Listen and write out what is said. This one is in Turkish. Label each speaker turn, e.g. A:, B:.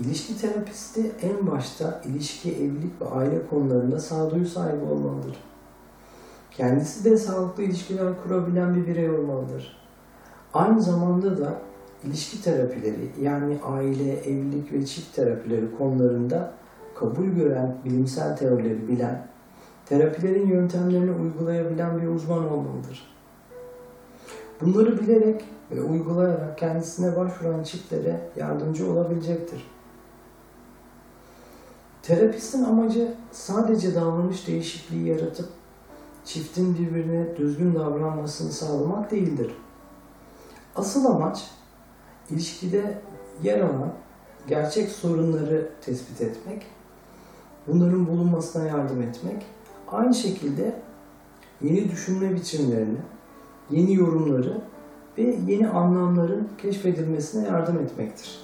A: İlişki terapisti en başta ilişki, evlilik ve aile konularında sağduyu sahibi olmalıdır. Kendisi de sağlıklı ilişkiler kurabilen bir birey olmalıdır. Aynı zamanda da ilişki terapileri yani aile, evlilik ve çift terapileri konularında kabul gören bilimsel teorileri bilen, terapilerin yöntemlerini uygulayabilen bir uzman olmalıdır. Bunları bilerek ve uygulayarak kendisine başvuran çiftlere yardımcı olabilecektir. Terapistin amacı sadece davranış değişikliği yaratıp çiftin birbirine düzgün davranmasını sağlamak değildir. Asıl amaç ilişkide yer alan gerçek sorunları tespit etmek, bunların bulunmasına yardım etmek, aynı şekilde yeni düşünme biçimlerini, yeni yorumları ve yeni anlamların keşfedilmesine yardım etmektir.